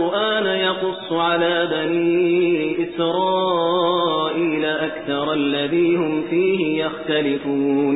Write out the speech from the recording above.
الْقُرْآنَ يَقُصُّ عَلَى بَنِي إِسْرَائِيلَ أَكْثَرَ الَّذِي هُمْ فِيهِ يَخْتَلِفُونَ.